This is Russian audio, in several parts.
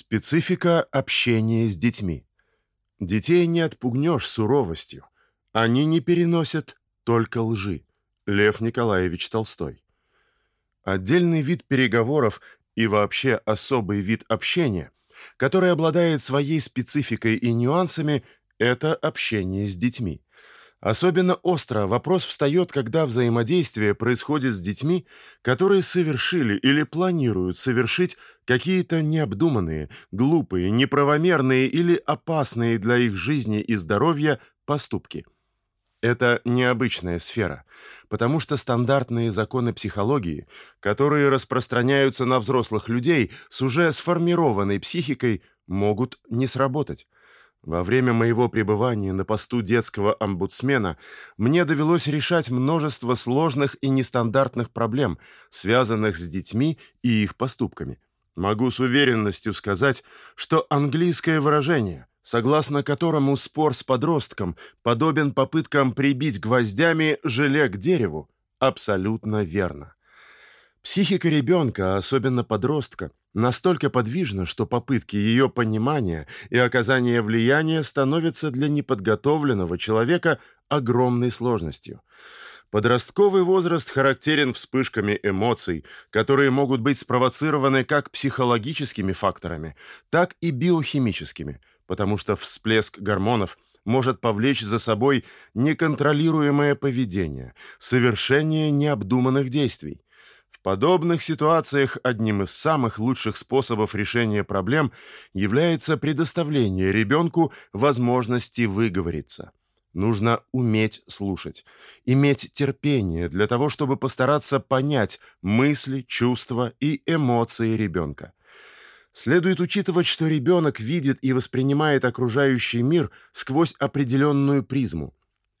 Специфика общения с детьми. Детей не отпугнешь суровостью. Они не переносят только лжи. Лев Николаевич Толстой. Отдельный вид переговоров и вообще особый вид общения, который обладает своей спецификой и нюансами, это общение с детьми. Особенно остро вопрос встает, когда взаимодействие происходит с детьми, которые совершили или планируют совершить какие-то необдуманные, глупые, неправомерные или опасные для их жизни и здоровья поступки. Это необычная сфера, потому что стандартные законы психологии, которые распространяются на взрослых людей с уже сформированной психикой, могут не сработать. Во время моего пребывания на посту детского омбудсмена мне довелось решать множество сложных и нестандартных проблем, связанных с детьми и их поступками. Могу с уверенностью сказать, что английское выражение, согласно которому спор с подростком подобен попыткам прибить гвоздями желе к дереву, абсолютно верно. Психика ребенка, особенно подростка, настолько подвижна, что попытки ее понимания и оказания влияния становятся для неподготовленного человека огромной сложностью. Подростковый возраст характерен вспышками эмоций, которые могут быть спровоцированы как психологическими факторами, так и биохимическими, потому что всплеск гормонов может повлечь за собой неконтролируемое поведение, совершение необдуманных действий. Подобных ситуациях одним из самых лучших способов решения проблем является предоставление ребенку возможности выговориться. Нужно уметь слушать, иметь терпение для того, чтобы постараться понять мысли, чувства и эмоции ребенка. Следует учитывать, что ребенок видит и воспринимает окружающий мир сквозь определенную призму.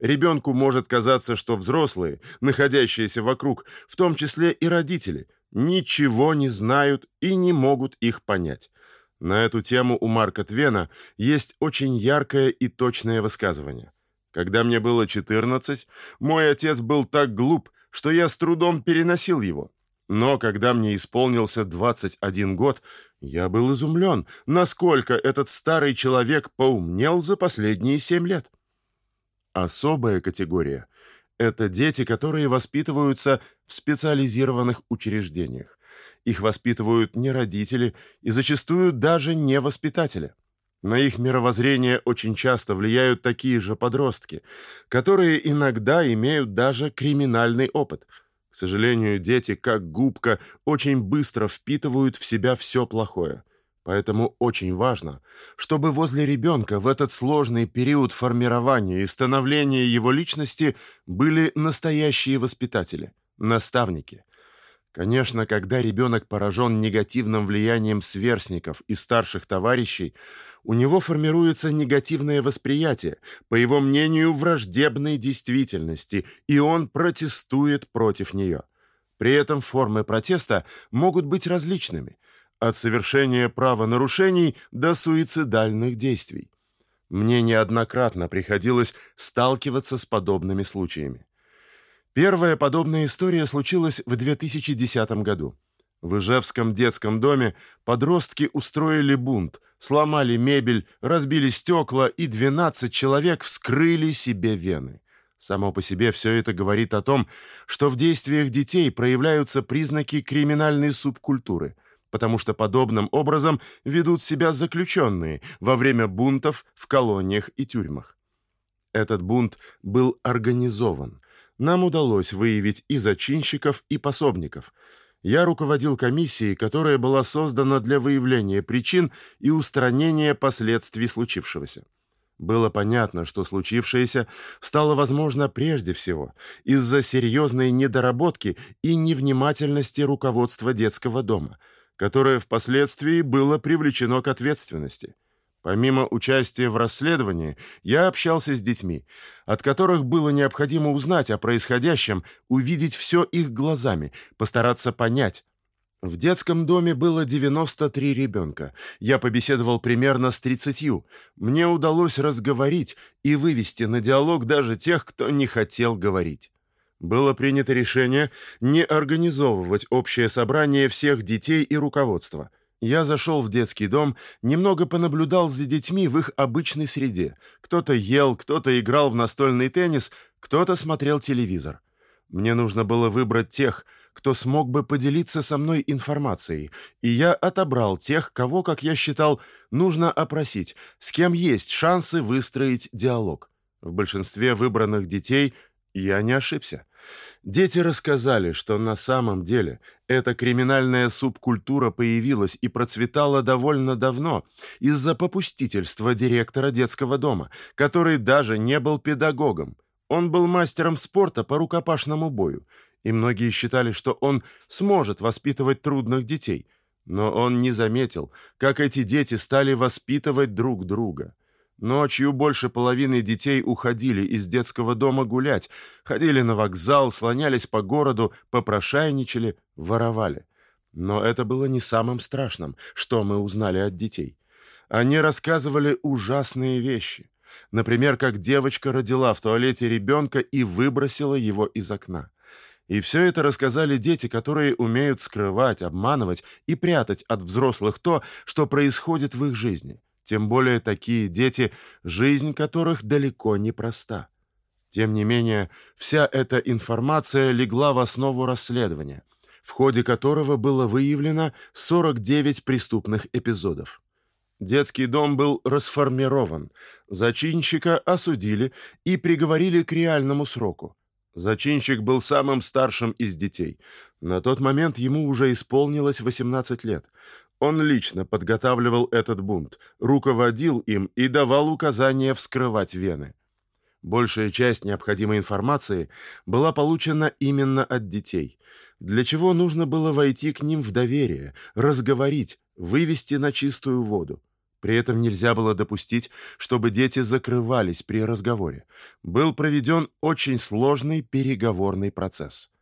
Ребенку может казаться, что взрослые, находящиеся вокруг, в том числе и родители, ничего не знают и не могут их понять. На эту тему у Марка Твена есть очень яркое и точное высказывание. Когда мне было 14, мой отец был так глуп, что я с трудом переносил его. Но когда мне исполнился 21 год, я был изумлен, насколько этот старый человек поумнел за последние 7 лет. Особая категория это дети, которые воспитываются в специализированных учреждениях. Их воспитывают не родители и зачастую даже не воспитатели. На их мировоззрение очень часто влияют такие же подростки, которые иногда имеют даже криминальный опыт. К сожалению, дети, как губка, очень быстро впитывают в себя все плохое. Поэтому очень важно, чтобы возле ребенка в этот сложный период формирования и становления его личности были настоящие воспитатели, наставники. Конечно, когда ребенок поражен негативным влиянием сверстников и старших товарищей, у него формируется негативное восприятие, по его мнению, враждебной действительности, и он протестует против нее. При этом формы протеста могут быть различными – от совершения правонарушений до суицидальных действий. Мне неоднократно приходилось сталкиваться с подобными случаями. Первая подобная история случилась в 2010 году. В Ижевском детском доме подростки устроили бунт, сломали мебель, разбили стекла и 12 человек вскрыли себе вены. Само по себе все это говорит о том, что в действиях детей проявляются признаки криминальной субкультуры – потому что подобным образом ведут себя заключенные во время бунтов в колониях и тюрьмах. Этот бунт был организован. Нам удалось выявить и зачинщиков, и пособников. Я руководил комиссией, которая была создана для выявления причин и устранения последствий случившегося. Было понятно, что случившееся стало возможно прежде всего из-за серьезной недоработки и невнимательности руководства детского дома – которое впоследствии было привлечено к ответственности. Помимо участия в расследовании, я общался с детьми, от которых было необходимо узнать о происходящем, увидеть все их глазами, постараться понять. В детском доме было 93 ребенка. Я побеседовал примерно с 30. Мне удалось разговорить и вывести на диалог даже тех, кто не хотел говорить было принято решение не организовывать общее собрание всех детей и руководства. Я зашел в детский дом, немного понаблюдал за детьми в их обычной среде. Кто-то ел, кто-то играл в настольный теннис, кто-то смотрел телевизор. Мне нужно было выбрать тех, кто смог бы поделиться со мной информацией, и я отобрал тех, кого, как я считал, нужно опросить, с кем есть шансы выстроить диалог. В большинстве выбранных детей я не ошибся. Дети рассказали, что на самом деле эта криминальная субкультура появилась и процветала довольно давно из-за попустительства директора детского дома, который даже не был педагогом. Он был мастером спорта по рукопашному бою, и многие считали, что он сможет воспитывать трудных детей. Но он не заметил, как эти дети стали воспитывать друг друга. Ночью больше половины детей уходили из детского дома гулять, ходили на вокзал, слонялись по городу, попрошайничали, воровали. Но это было не самым страшным, что мы узнали от детей. Они рассказывали ужасные вещи. Например, как девочка родила в туалете ребенка и выбросила его из окна. И все это рассказали дети, которые умеют скрывать, обманывать и прятать от взрослых то, что происходит в их жизни. Тем более такие дети, жизнь которых далеко не проста. Тем не менее, вся эта информация легла в основу расследования, в ходе которого было выявлено 49 преступных эпизодов. Детский дом был расформирован, зачинщика осудили и приговорили к реальному сроку. Зачинщик был самым старшим из детей. На тот момент ему уже исполнилось 18 лет. Он лично подготавливал этот бунт, руководил им и давал указания вскрывать вены. Большая часть необходимой информации была получена именно от детей, для чего нужно было войти к ним в доверие, разговорить, вывести на чистую воду. При этом нельзя было допустить, чтобы дети закрывались при разговоре. Был проведен очень сложный переговорный процесс.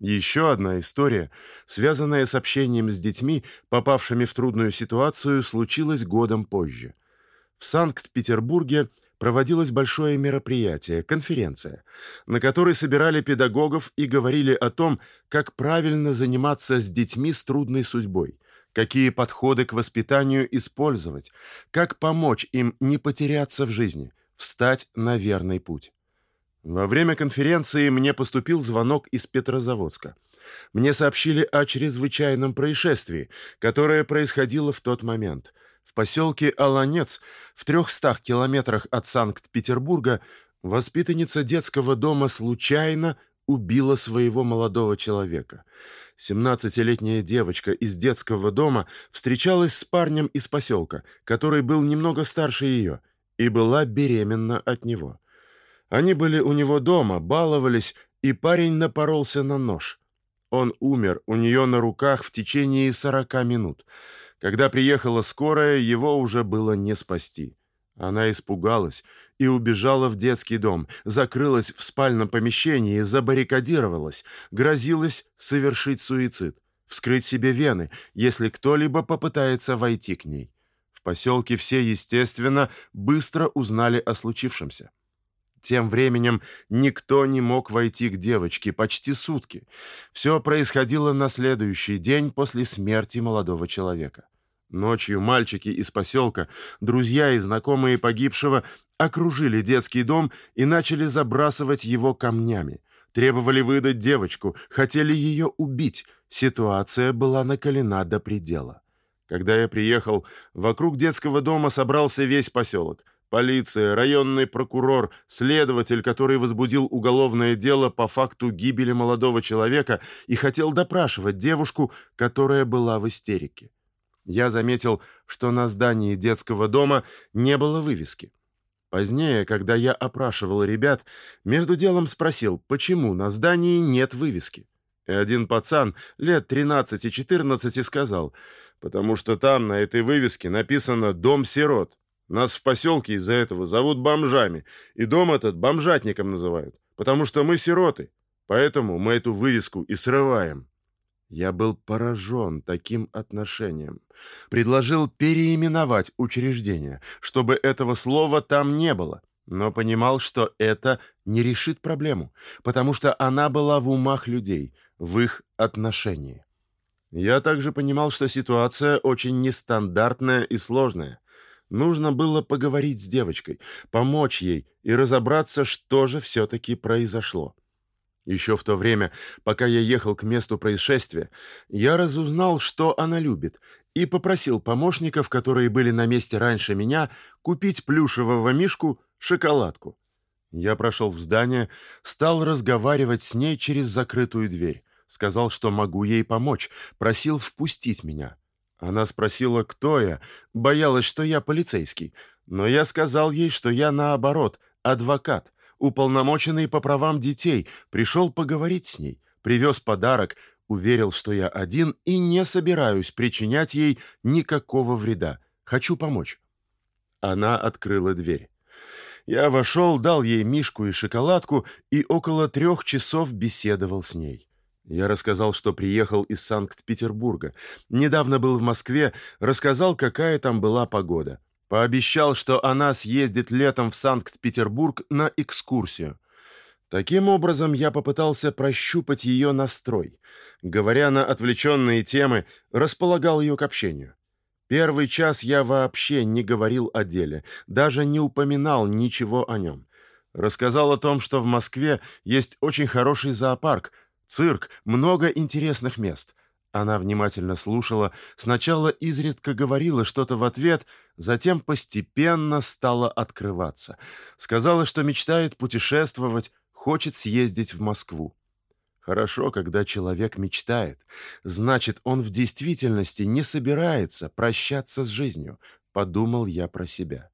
Еще одна история, связанная с общением с детьми, попавшими в трудную ситуацию, случилась годом позже. В Санкт-Петербурге проводилось большое мероприятие, конференция, на которой собирали педагогов и говорили о том, как правильно заниматься с детьми с трудной судьбой, какие подходы к воспитанию использовать, как помочь им не потеряться в жизни, встать на верный путь. Во время конференции мне поступил звонок из Петрозаводска. Мне сообщили о чрезвычайном происшествии, которое происходило в тот момент. В поселке Аланец, в 300 километрах от Санкт-Петербурга, воспитанница детского дома случайно убила своего молодого человека. 17-летняя девочка из детского дома встречалась с парнем из поселка, который был немного старше ее, и была беременна от него. Они были у него дома, баловались, и парень напоролся на нож. Он умер у нее на руках в течение сорока минут. Когда приехала скорая, его уже было не спасти. Она испугалась и убежала в детский дом, закрылась в спальном помещении, забаррикадировалась, грозилась совершить суицид, вскрыть себе вены, если кто-либо попытается войти к ней. В поселке все, естественно, быстро узнали о случившемся. Тем временем никто не мог войти к девочке почти сутки. Все происходило на следующий день после смерти молодого человека. Ночью мальчики из поселка, друзья и знакомые погибшего окружили детский дом и начали забрасывать его камнями. Требовали выдать девочку, хотели ее убить. Ситуация была накалена до предела. Когда я приехал, вокруг детского дома собрался весь поселок. Полиция, районный прокурор, следователь, который возбудил уголовное дело по факту гибели молодого человека и хотел допрашивать девушку, которая была в истерике. Я заметил, что на здании детского дома не было вывески. Позднее, когда я опрашивал ребят, между делом спросил, почему на здании нет вывески. И один пацан лет 13-14 сказал, потому что там на этой вывеске написано «Дом сирот». Нас в поселке из-за этого зовут бомжами, и дом этот бомжатником называют, потому что мы сироты. Поэтому мы эту вывеску и срываем. Я был поражен таким отношением. Предложил переименовать учреждение, чтобы этого слова там не было, но понимал, что это не решит проблему, потому что она была в умах людей, в их отношении. Я также понимал, что ситуация очень нестандартная и сложная. Нужно было поговорить с девочкой, помочь ей и разобраться, что же все-таки произошло. Еще в то время, пока я ехал к месту происшествия, я разузнал, что она любит, и попросил помощников, которые были на месте раньше меня, купить плюшевого мишку, шоколадку. Я прошел в здание, стал разговаривать с ней через закрытую дверь. Сказал, что могу ей помочь, просил впустить меня. Она спросила, кто я, боялась, что я полицейский. Но я сказал ей, что я наоборот, адвокат, уполномоченный по правам детей, пришел поговорить с ней, привез подарок, уверил, что я один и не собираюсь причинять ей никакого вреда. Хочу помочь. Она открыла дверь. Я вошел, дал ей мишку и шоколадку и около трех часов беседовал с ней. Я рассказал, что приехал из Санкт-Петербурга. Недавно был в Москве, рассказал, какая там была погода. Пообещал, что она съездит летом в Санкт-Петербург на экскурсию. Таким образом, я попытался прощупать ее настрой. Говоря на отвлеченные темы, располагал ее к общению. Первый час я вообще не говорил о деле, даже не упоминал ничего о нем. Рассказал о том, что в Москве есть очень хороший зоопарк, цирк, много интересных мест. Она внимательно слушала, сначала изредка говорила что-то в ответ, затем постепенно стала открываться. Сказала, что мечтает путешествовать, хочет съездить в Москву. Хорошо, когда человек мечтает. Значит, он в действительности не собирается прощаться с жизнью, подумал я про себя.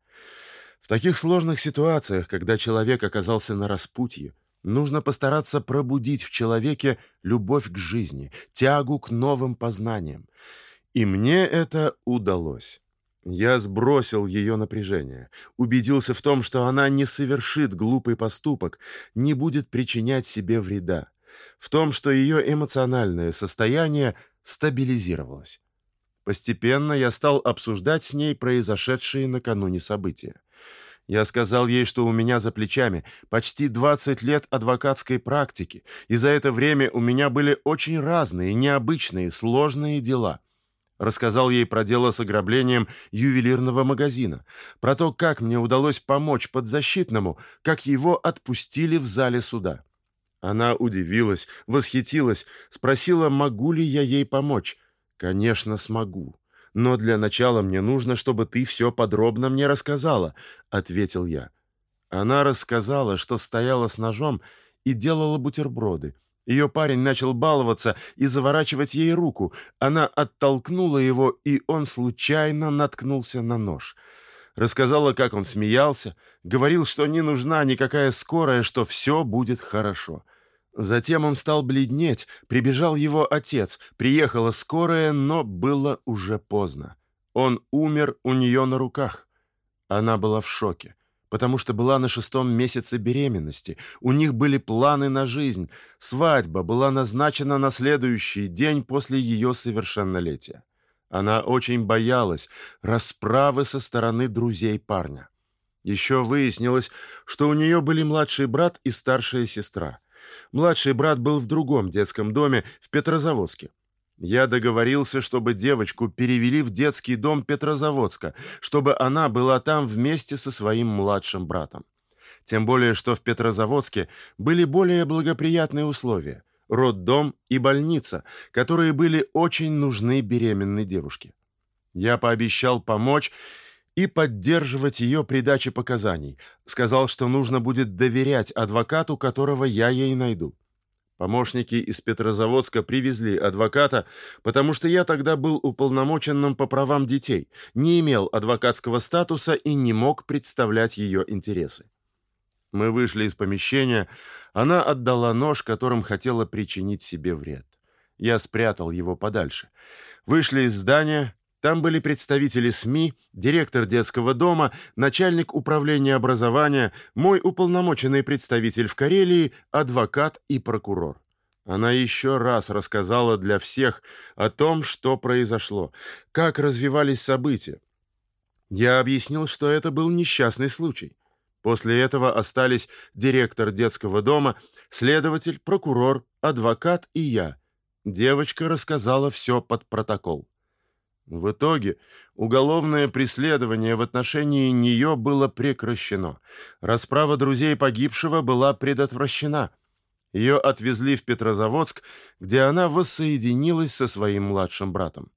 В таких сложных ситуациях, когда человек оказался на распутье, нужно постараться пробудить в человеке любовь к жизни, тягу к новым познаниям. И мне это удалось. Я сбросил ее напряжение, убедился в том, что она не совершит глупый поступок, не будет причинять себе вреда в том, что ее эмоциональное состояние стабилизировалось. Постепенно я стал обсуждать с ней произошедшие накануне события. Я сказал ей, что у меня за плечами почти 20 лет адвокатской практики, и за это время у меня были очень разные, необычные, сложные дела. Рассказал ей про дело с ограблением ювелирного магазина, про то, как мне удалось помочь подзащитному, как его отпустили в зале суда. Она удивилась, восхитилась, спросила, могу ли я ей помочь. Конечно, смогу. Но для начала мне нужно, чтобы ты все подробно мне рассказала, ответил я. Она рассказала, что стояла с ножом и делала бутерброды. Ее парень начал баловаться и заворачивать ей руку. Она оттолкнула его, и он случайно наткнулся на нож. Рассказала, как он смеялся, говорил, что не нужна никакая скорая, что все будет хорошо. Затем он стал бледнеть, прибежал его отец, приехала скорая, но было уже поздно. Он умер у нее на руках. Она была в шоке, потому что была на шестом месяце беременности. У них были планы на жизнь. Свадьба была назначена на следующий день после ее совершеннолетия. Она очень боялась расправы со стороны друзей парня. Еще выяснилось, что у нее были младший брат и старшая сестра. Младший брат был в другом детском доме в Петрозаводске. Я договорился, чтобы девочку перевели в детский дом Петрозаводска, чтобы она была там вместе со своим младшим братом. Тем более, что в Петрозаводске были более благоприятные условия: роддом и больница, которые были очень нужны беременной девушке. Я пообещал помочь и поддерживать ее при даче показаний. Сказал, что нужно будет доверять адвокату, которого я ей найду. Помощники из Петрозаводска привезли адвоката, потому что я тогда был уполномоченным по правам детей, не имел адвокатского статуса и не мог представлять ее интересы. Мы вышли из помещения, она отдала нож, которым хотела причинить себе вред. Я спрятал его подальше. Вышли из здания, там были представители СМИ, директор детского дома, начальник управления образования, мой уполномоченный представитель в Карелии, адвокат и прокурор. Она еще раз рассказала для всех о том, что произошло, как развивались события. Я объяснил, что это был несчастный случай. После этого остались директор детского дома, следователь, прокурор, адвокат и я. Девочка рассказала все под протокол. В итоге уголовное преследование в отношении нее было прекращено. Расправа друзей погибшего была предотвращена. Ее отвезли в Петрозаводск, где она воссоединилась со своим младшим братом.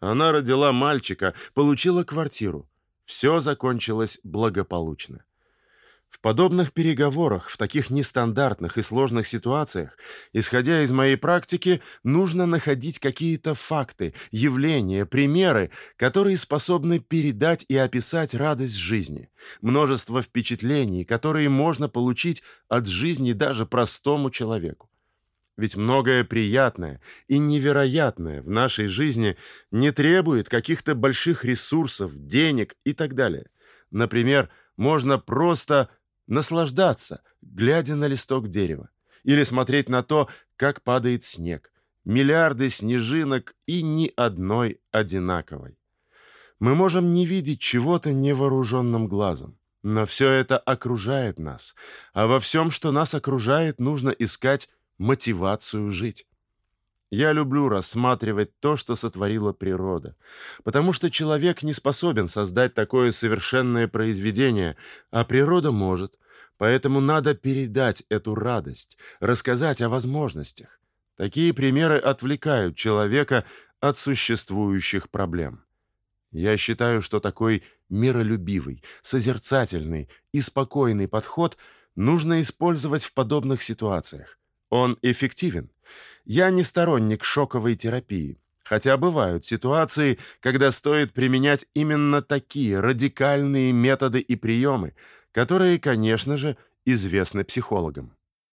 Она родила мальчика, получила квартиру. Все закончилось благополучно. В подобных переговорах, в таких нестандартных и сложных ситуациях, исходя из моей практики, нужно находить какие-то факты, явления, примеры, которые способны передать и описать радость жизни, множество впечатлений, которые можно получить от жизни даже простому человеку. Ведь многое приятное и невероятное в нашей жизни не требует каких-то больших ресурсов, денег и так далее. Например, можно просто наслаждаться, глядя на листок дерева, или смотреть на то, как падает снег. Миллиарды снежинок и ни одной одинаковой. Мы можем не видеть чего-то невооруженным глазом, но все это окружает нас, а во всем, что нас окружает, нужно искать мотивацию жить. Я люблю рассматривать то, что сотворила природа, потому что человек не способен создать такое совершенное произведение, а природа может. Поэтому надо передать эту радость, рассказать о возможностях. Такие примеры отвлекают человека от существующих проблем. Я считаю, что такой миролюбивый, созерцательный и спокойный подход нужно использовать в подобных ситуациях. Он эффективен. Я не сторонник шоковой терапии, хотя бывают ситуации, когда стоит применять именно такие радикальные методы и приемы, которые, конечно же, известны психологам.